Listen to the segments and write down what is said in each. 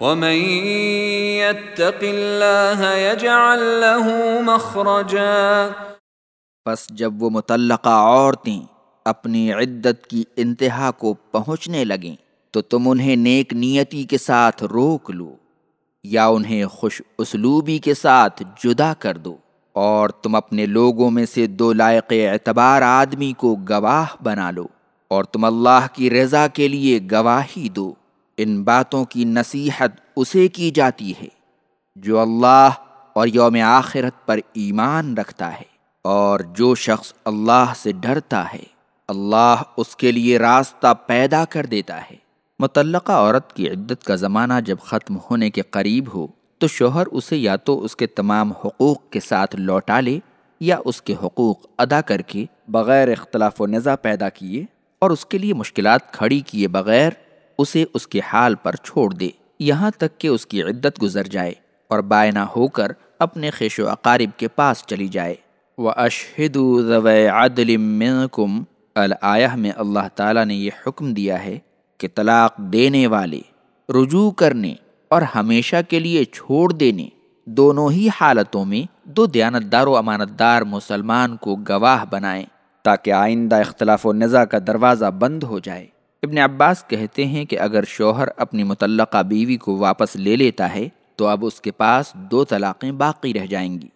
وَمَن يَتَّقِ اللَّهَ يَجْعَل لَّهُ مَخْرَجًا پس جب وہ متعلقہ عورتیں اپنی عدت کی انتہا کو پہنچنے لگیں، تو تم انہیں نیک نیتی کے ساتھ روک لو یا انہیں خوش اسلوبی کے ساتھ جدا کر دو اور تم اپنے لوگوں میں سے دو لائق اعتبار آدمی کو گواہ بنا لو اور تم اللہ کی رضا کے لیے گواہی دو۔ ان باتوں کی نصیحت اسے کی جاتی ہے جو اللہ اور یوم آخرت پر ایمان رکھتا ہے اور جو شخص اللہ سے ڈرتا ہے، اللہ اس کے لیے راستہ پیدا کر دیتا ہے۔ متعلقہ عورت کی عدت کا زمانہ جب ختم ہونے کے قریب ہو، تو شوہر اسے یا تو اس کے تمام حقوق کے ساتھ لوٹا لے یا اس کے حقوق ادا کر کے بغیر اختلاف و نظا پیدا کیے اور اس کے لیے مشکلات کھڑی کیے بغیر اسے اس کے حال پر چھوڑ دے، یہاں تک کہ اس کی عدت گزر جائے اور بائنا ہو کر اپنے خیش و اقارب کے پاس چلی جائے۔ وہ اشہد عدل منکم الآیہ میں اللہ تعالیٰ نے یہ حکم دیا ہے کہ طلاق دینے والے، رجوع کرنے اور ہمیشہ کے لیے چھوڑ دینے دونوں ہی حالتوں میں دو دیانتدار و امانت دار مسلمان کو گواہ بنائیں تاکہ آئندہ اختلاف و نزا کا دروازہ بند ہو جائے۔ ابن عباس کہتے ہیں کہ اگر شوہر اپنی متعلقہ بیوی کو واپس لے لیتا ہے، تو اب اس کے پاس دو طلاقیں باقی رہ جائیں گی۔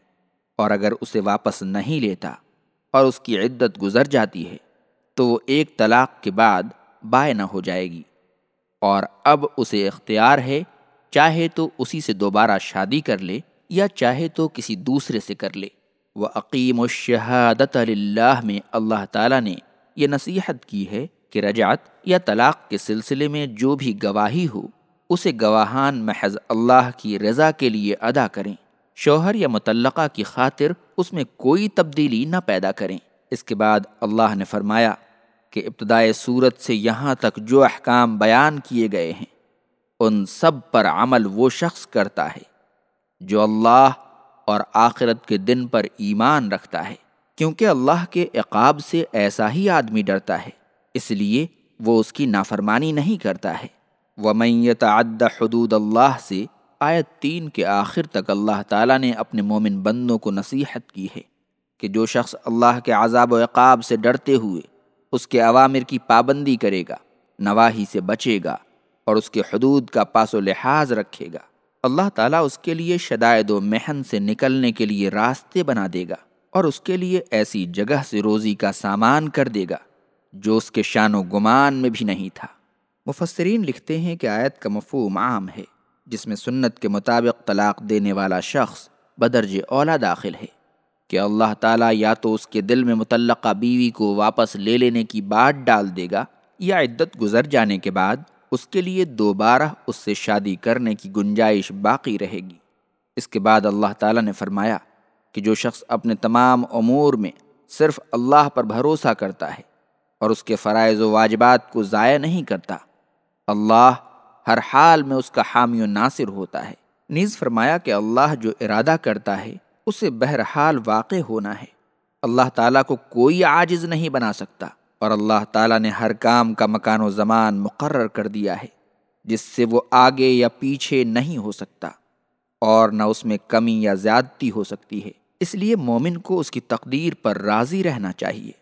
اور اگر اسے واپس نہیں لیتا اور اس کی عدت گزر جاتی ہے، تو وہ ایک طلاق کے بعد بائے نہ ہو جائے گی۔ اور اب اسے اختیار ہے، چاہے تو اسی سے دوبارہ شادی کر لے یا چاہے تو کسی دوسرے سے کر لے۔ وہ عقیم و شہادت اللہ میں اللہ تعالیٰ نے یہ نصیحت کی ہے کہ رجعت یا طلاق کے سلسلے میں جو بھی گواہی ہو، اسے گواہان محض اللہ کی رضا کے لیے ادا کریں۔ شوہر یا متعلقہ کی خاطر اس میں کوئی تبدیلی نہ پیدا کریں۔ اس کے بعد اللہ نے فرمایا کہ ابتدائے صورت سے یہاں تک جو احکام بیان کیے گئے ہیں، ان سب پر عمل وہ شخص کرتا ہے جو اللہ اور آخرت کے دن پر ایمان رکھتا ہے، کیونکہ اللہ کے عقاب سے ایسا ہی آدمی ڈرتا ہے۔ اس لیے وہ اس کی نافرمانی نہیں کرتا ہے۔ وہ يَتَعَدَّ حدود اللہ سے آیت تین کے آخر تک اللہ تعالیٰ نے اپنے مومن بندوں کو نصیحت کی ہے کہ جو شخص اللہ کے عذاب و عقاب سے ڈرتے ہوئے اس کے عوامر کی پابندی کرے گا، نواحی سے بچے گا اور اس کے حدود کا پاس و لحاظ رکھے گا، اللہ تعالیٰ اس کے لیے شدائد و محن سے نکلنے کے لیے راستے بنا دے گا اور اس کے لیے ایسی جگہ سے روزی کا سامان کر دے گا۔ جو اس کے شان و گمان میں بھی نہیں تھا۔ مفسرین لکھتے ہیں کہ آیت کا مفہوم عام ہے، جس میں سنت کے مطابق طلاق دینے والا شخص بدرج اولا داخل ہے۔ کہ اللہ تعالیٰ یا تو اس کے دل میں متعلقہ بیوی کو واپس لے لینے کی بات ڈال دے گا، یا عدت گزر جانے کے بعد اس کے لیے دوبارہ اس سے شادی کرنے کی گنجائش باقی رہے گی۔ اس کے بعد اللہ تعالیٰ نے فرمایا کہ جو شخص اپنے تمام امور میں صرف اللہ پر بھروسہ کرتا ہے اور اس کے فرائض و واجبات کو ضائع نہیں کرتا۔ اللہ ہر حال میں اس کا حامی و ناصر ہوتا ہے۔ نیز فرمایا کہ اللہ جو ارادہ کرتا ہے، اسے بہرحال واقع ہونا ہے۔ اللہ تعالیٰ کو کوئی عاجز نہیں بنا سکتا۔ اور اللہ تعالیٰ نے ہر کام کا مکان و زمان مقرر کر دیا ہے، جس سے وہ آگے یا پیچھے نہیں ہو سکتا اور نہ اس میں کمی یا زیادتی ہو سکتی ہے۔ اس لیے مومن کو اس کی تقدیر پر راضی رہنا چاہیے۔